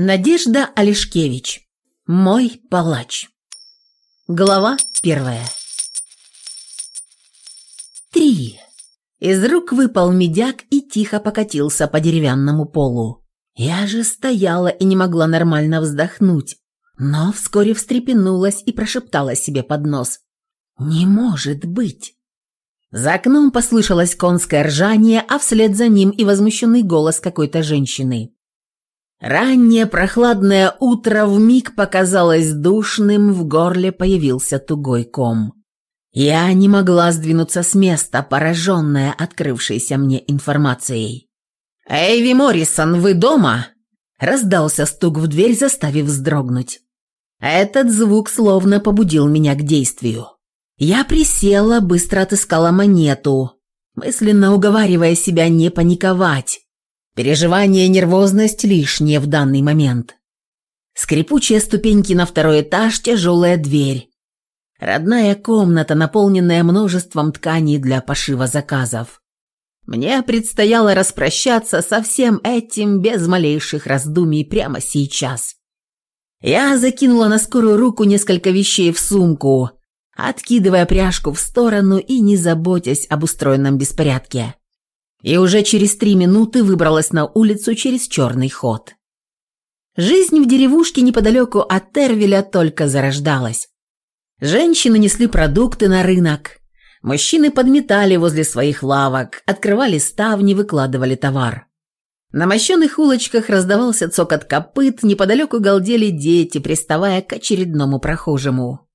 Надежда Олешкевич. Мой палач. Глава первая. Три. Из рук выпал медяк и тихо покатился по деревянному полу. Я же стояла и не могла нормально вздохнуть, но вскоре встрепенулась и прошептала себе под нос. «Не может быть!» За окном послышалось конское ржание, а вслед за ним и возмущенный голос какой-то женщины. Раннее прохладное утро вмиг показалось душным, в горле появился тугой ком. Я не могла сдвинуться с места, пораженная открывшейся мне информацией. «Эйви Моррисон, вы дома?» Раздался стук в дверь, заставив вздрогнуть. Этот звук словно побудил меня к действию. Я присела, быстро отыскала монету, мысленно уговаривая себя не паниковать. Переживание и нервозность лишние в данный момент. Скрипучие ступеньки на второй этаж, тяжелая дверь. Родная комната, наполненная множеством тканей для пошива заказов. Мне предстояло распрощаться со всем этим без малейших раздумий прямо сейчас. Я закинула на скорую руку несколько вещей в сумку, откидывая пряжку в сторону и не заботясь об устроенном беспорядке и уже через три минуты выбралась на улицу через черный ход. Жизнь в деревушке неподалеку от Тервеля только зарождалась. Женщины несли продукты на рынок, мужчины подметали возле своих лавок, открывали ставни, выкладывали товар. На мощенных улочках раздавался цокот копыт, неподалеку галдели дети, приставая к очередному прохожему.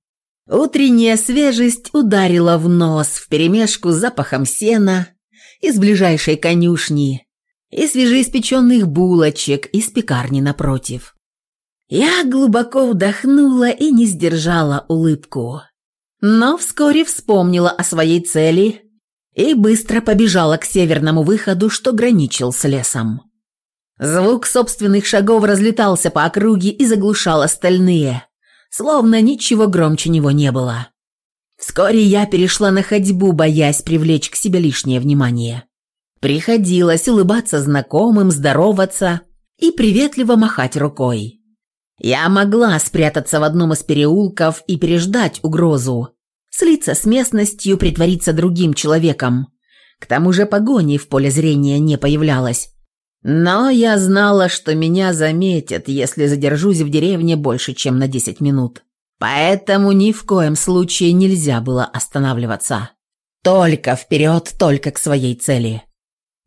Утренняя свежесть ударила в нос вперемешку с запахом сена, из ближайшей конюшни и свежеиспеченных булочек из пекарни напротив. Я глубоко вдохнула и не сдержала улыбку, но вскоре вспомнила о своей цели и быстро побежала к северному выходу, что граничил с лесом. Звук собственных шагов разлетался по округе и заглушал остальные, словно ничего громче него не было. Вскоре я перешла на ходьбу, боясь привлечь к себе лишнее внимание. Приходилось улыбаться знакомым, здороваться и приветливо махать рукой. Я могла спрятаться в одном из переулков и переждать угрозу, слиться с местностью, притвориться другим человеком. К тому же погони в поле зрения не появлялось. Но я знала, что меня заметят, если задержусь в деревне больше, чем на 10 минут. Поэтому ни в коем случае нельзя было останавливаться. Только вперед, только к своей цели.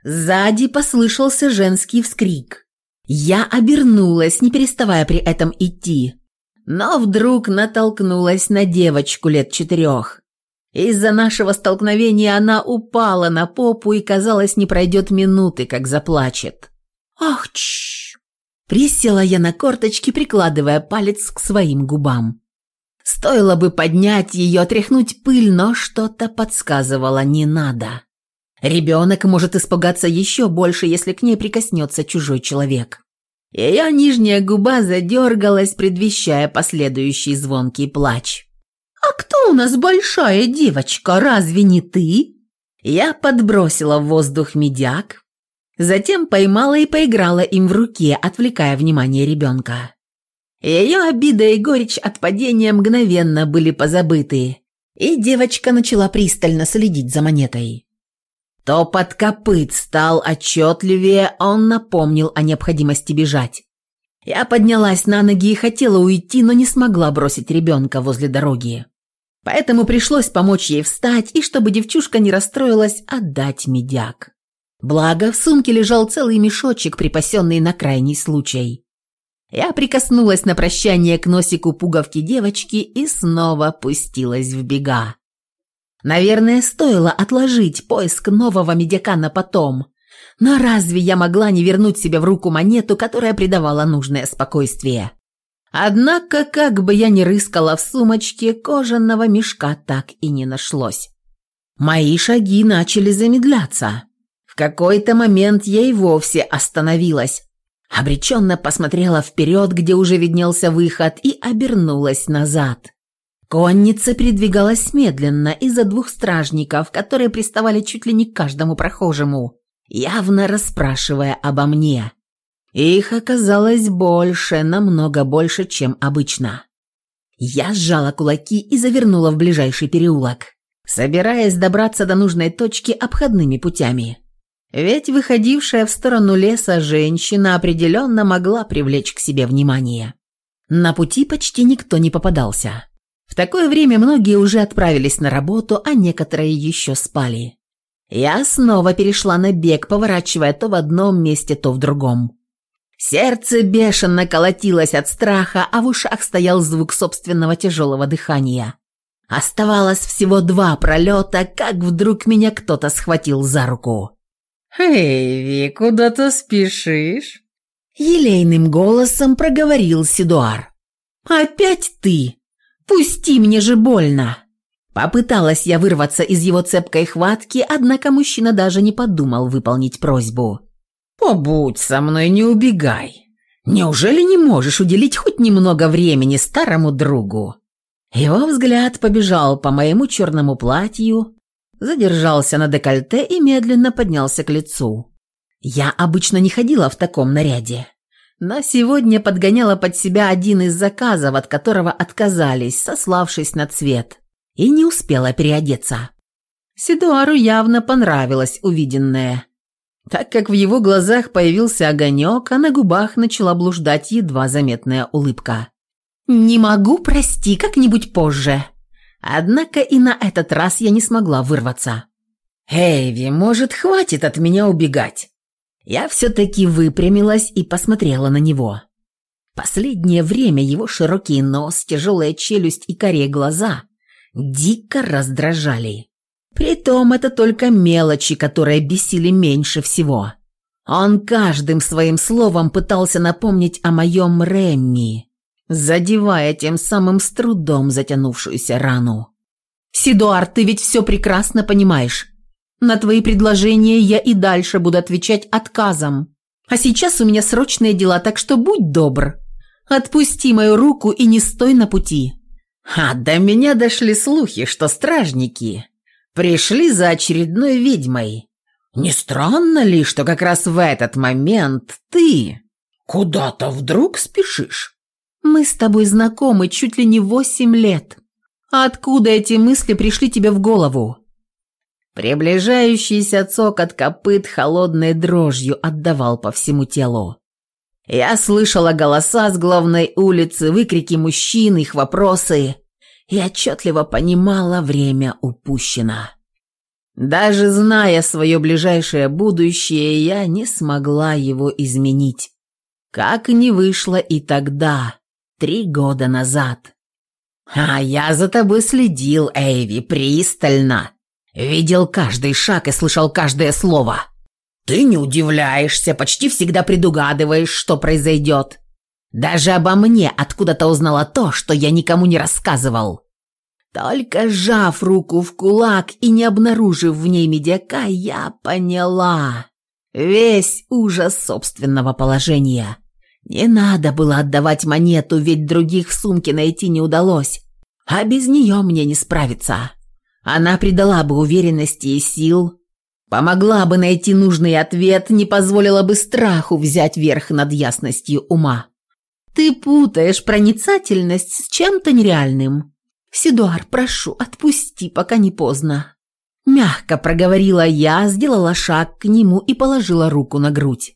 Сзади послышался женский вскрик. Я обернулась, не переставая при этом идти, но вдруг натолкнулась на девочку лет четырех. Из-за нашего столкновения она упала на попу и, казалось, не пройдет минуты, как заплачет. «Ах, чш!» Присела я на корточки, прикладывая палец к своим губам. Стоило бы поднять ее, отряхнуть пыль, но что-то подсказывало не надо. Ребенок может испугаться еще больше, если к ней прикоснется чужой человек. Ее нижняя губа задергалась, предвещая последующий звонкий плач. «А кто у нас большая девочка, разве не ты?» Я подбросила в воздух медяк, затем поймала и поиграла им в руке, отвлекая внимание ребенка. Ее обида и горечь от падения мгновенно были позабыты, и девочка начала пристально следить за монетой. Топот копыт стал отчетливее, он напомнил о необходимости бежать. Я поднялась на ноги и хотела уйти, но не смогла бросить ребенка возле дороги. Поэтому пришлось помочь ей встать и, чтобы девчушка не расстроилась, отдать медяк. Благо, в сумке лежал целый мешочек, припасенный на крайний случай. Я прикоснулась на прощание к носику пуговки девочки и снова пустилась в бега. Наверное, стоило отложить поиск нового медяка на потом. Но разве я могла не вернуть себе в руку монету, которая придавала нужное спокойствие? Однако, как бы я ни рыскала в сумочке, кожаного мешка так и не нашлось. Мои шаги начали замедляться. В какой-то момент я и вовсе остановилась, Обреченно посмотрела вперед, где уже виднелся выход, и обернулась назад. Конница передвигалась медленно из-за двух стражников, которые приставали чуть ли не к каждому прохожему, явно расспрашивая обо мне. Их оказалось больше, намного больше, чем обычно. Я сжала кулаки и завернула в ближайший переулок, собираясь добраться до нужной точки обходными путями. Ведь выходившая в сторону леса женщина определенно могла привлечь к себе внимание. На пути почти никто не попадался. В такое время многие уже отправились на работу, а некоторые еще спали. Я снова перешла на бег, поворачивая то в одном месте, то в другом. Сердце бешено колотилось от страха, а в ушах стоял звук собственного тяжелого дыхания. Оставалось всего два пролета, как вдруг меня кто-то схватил за руку. «Эйви, куда ты спешишь?» Елейным голосом проговорил Сидуар. «Опять ты? Пусти, мне же больно!» Попыталась я вырваться из его цепкой хватки, однако мужчина даже не подумал выполнить просьбу. «Побудь со мной, не убегай. Неужели не можешь уделить хоть немного времени старому другу?» Его взгляд побежал по моему черному платью, задержался на декольте и медленно поднялся к лицу. Я обычно не ходила в таком наряде, но сегодня подгоняла под себя один из заказов, от которого отказались, сославшись на цвет, и не успела переодеться. Сидуару явно понравилось увиденное, так как в его глазах появился огонек, а на губах начала блуждать едва заметная улыбка. «Не могу, прости, как-нибудь позже». Однако и на этот раз я не смогла вырваться. «Эйви, может, хватит от меня убегать?» Я все-таки выпрямилась и посмотрела на него. Последнее время его широкий нос, тяжелая челюсть и корей глаза дико раздражали. Притом это только мелочи, которые бесили меньше всего. Он каждым своим словом пытался напомнить о моем Рэмми, задевая тем самым с трудом затянувшуюся рану. «Сидуар, ты ведь все прекрасно понимаешь. На твои предложения я и дальше буду отвечать отказом. А сейчас у меня срочные дела, так что будь добр. Отпусти мою руку и не стой на пути». «А до меня дошли слухи, что стражники пришли за очередной ведьмой. Не странно ли, что как раз в этот момент ты куда-то вдруг спешишь? Мы с тобой знакомы чуть ли не восемь лет. А откуда эти мысли пришли тебе в голову? Приближающийся цок от копыт холодной дрожью отдавал по всему телу. Я слышала голоса с главной улицы, выкрики мужчин, их вопросы и отчетливо понимала, время упущено. Даже зная свое ближайшее будущее, я не смогла его изменить. Как не вышло и тогда, три года назад. А я за тобой следил, Эйви, пристально. Видел каждый шаг и слышал каждое слово. Ты не удивляешься, почти всегда предугадываешь, что произойдет. Даже обо мне откуда-то узнала то, что я никому не рассказывал. Только сжав руку в кулак и не обнаружив в ней медяка, я поняла весь ужас собственного положения. Не надо было отдавать монету, ведь других в сумке найти не удалось, а без нее мне не справиться. Она придала бы уверенности и сил, помогла бы найти нужный ответ, не позволила бы страху взять верх над ясностью ума. Ты путаешь проницательность с чем-то нереальным. Сидуар, прошу, отпусти, пока не поздно. Мягко проговорила я, сделала шаг к нему и положила руку на грудь.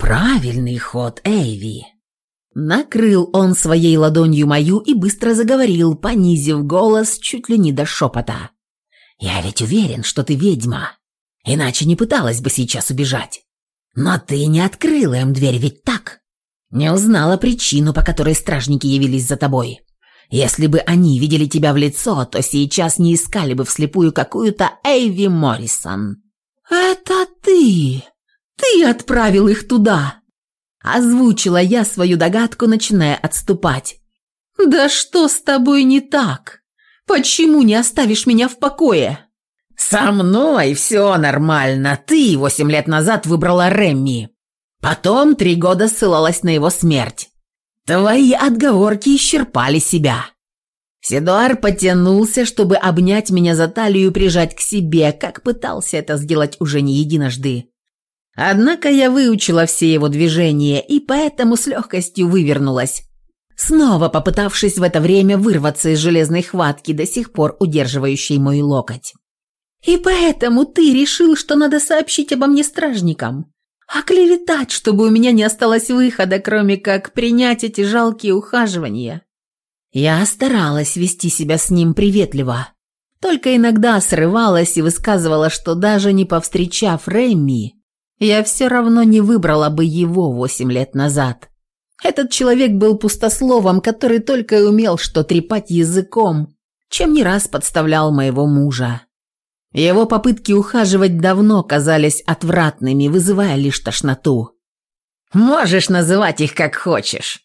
Правильный ход, Эйви. Накрыл он своей ладонью мою и быстро заговорил, понизив голос чуть ли не до шепота. «Я ведь уверен, что ты ведьма, иначе не пыталась бы сейчас убежать. Но ты не открыла им дверь, ведь так?» Не узнала причину, по которой стражники явились за тобой. Если бы они видели тебя в лицо, то сейчас не искали бы вслепую какую-то Эйви Моррисон. «Это ты! Ты отправил их туда!» Озвучила я свою догадку, начиная отступать. «Да что с тобой не так? Почему не оставишь меня в покое?» «Со мной все нормально. Ты восемь лет назад выбрала Ремми. Потом три года ссылалась на его смерть. Твои отговорки исчерпали себя. Седуар потянулся, чтобы обнять меня за талию и прижать к себе, как пытался это сделать уже не единожды. Однако я выучила все его движения и поэтому с легкостью вывернулась, снова попытавшись в это время вырваться из железной хватки, до сих пор удерживающей мой локоть. «И поэтому ты решил, что надо сообщить обо мне стражникам, а клеветать, чтобы у меня не осталось выхода, кроме как принять эти жалкие ухаживания?» Я старалась вести себя с ним приветливо, только иногда срывалась и высказывала, что даже не повстречав Рэмми, я все равно не выбрала бы его восемь лет назад. Этот человек был пустословом, который только и умел что трепать языком, чем не раз подставлял моего мужа. Его попытки ухаживать давно казались отвратными, вызывая лишь тошноту. «Можешь называть их как хочешь.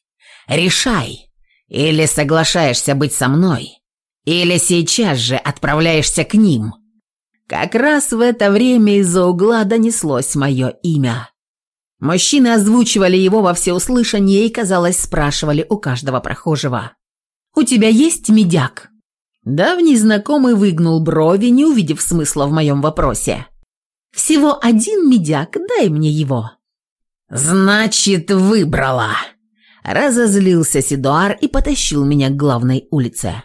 Решай. Или соглашаешься быть со мной, или сейчас же отправляешься к ним». Как раз в это время из-за угла донеслось мое имя. Мужчины озвучивали его во всеуслышание и, казалось, спрашивали у каждого прохожего. «У тебя есть медяк?» Давний знакомый выгнул брови, не увидев смысла в моем вопросе. «Всего один медяк, дай мне его». «Значит, выбрала!» Разозлился Сидуар и потащил меня к главной улице.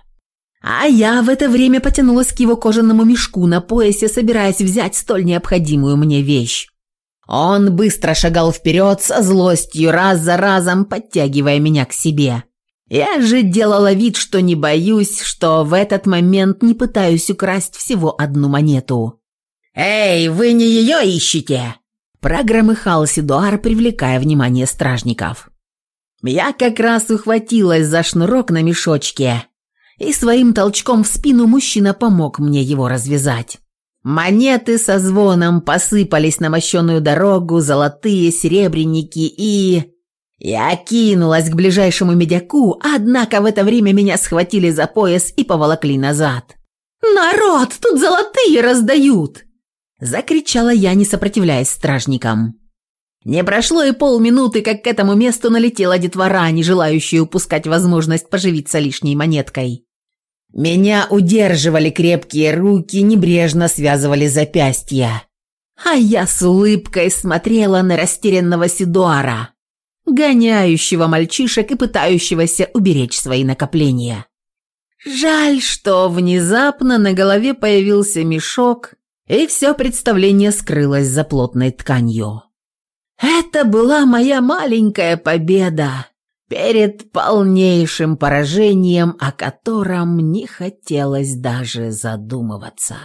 А я в это время потянулась к его кожаному мешку на поясе, собираясь взять столь необходимую мне вещь. Он быстро шагал вперед со злостью, раз за разом подтягивая меня к себе. Я же делала вид, что не боюсь, что в этот момент не пытаюсь украсть всего одну монету. «Эй, вы не ее ищете?» Прогромыхал Сидуар, привлекая внимание стражников. Я как раз ухватилась за шнурок на мешочке, и своим толчком в спину мужчина помог мне его развязать. Монеты со звоном посыпались на мощенную дорогу, золотые, серебряники и... Я кинулась к ближайшему медяку, однако в это время меня схватили за пояс и поволокли назад. «Народ, тут золотые раздают!» Закричала я, не сопротивляясь стражникам. Не прошло и полминуты, как к этому месту налетела детвора, не желающая упускать возможность поживиться лишней монеткой. Меня удерживали крепкие руки, небрежно связывали запястья. А я с улыбкой смотрела на растерянного Сидуара, гоняющего мальчишек и пытающегося уберечь свои накопления. Жаль, что внезапно на голове появился мешок, и все представление скрылось за плотной тканью. Это была моя маленькая победа, перед полнейшим поражением, о котором не хотелось даже задумываться.